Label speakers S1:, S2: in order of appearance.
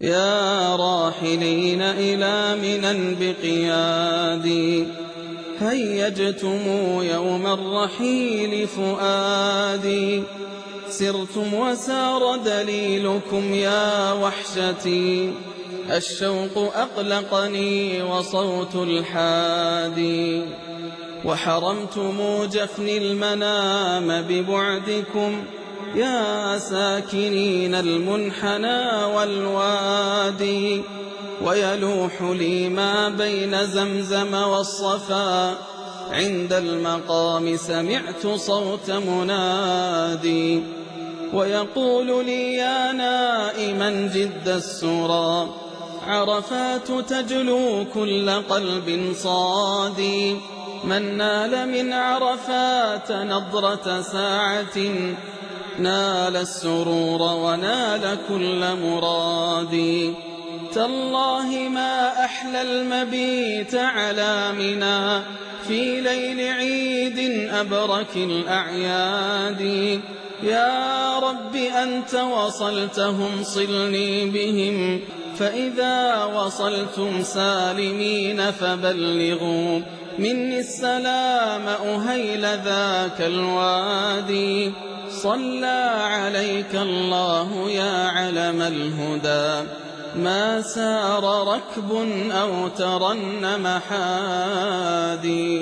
S1: يا راحلين إلى منى بقيادي هيجتم يوم الرحيل فؤادي. سرتم وسار دليلكم يا وحشتي. الشوق أقلقني وصوت الحادي. وحرمتم جفن المنام ببعدكم. يا ساكنين المنحنى والوادي ويلوح لي ما بين زمزم والصفا. عند المقام سمعت صوت منادي ويقول لي يا نائما جد السرى. عرفات تجلو كل قلب صادي. من نال من عرفات نظرة ساعة نال السرور ونال كل مرادي تالله ما أحلى المبيت على منا في ليل عيد أبرك الأعياد. يا رب أنت وصلتهم صلني بهم. فإذا وصلتم سالمين فبلغوا. مني السلام أهيل ذاك الوادي. صلى عليك الله يا علم الهدى. ما سار ركب أو ترنم حادي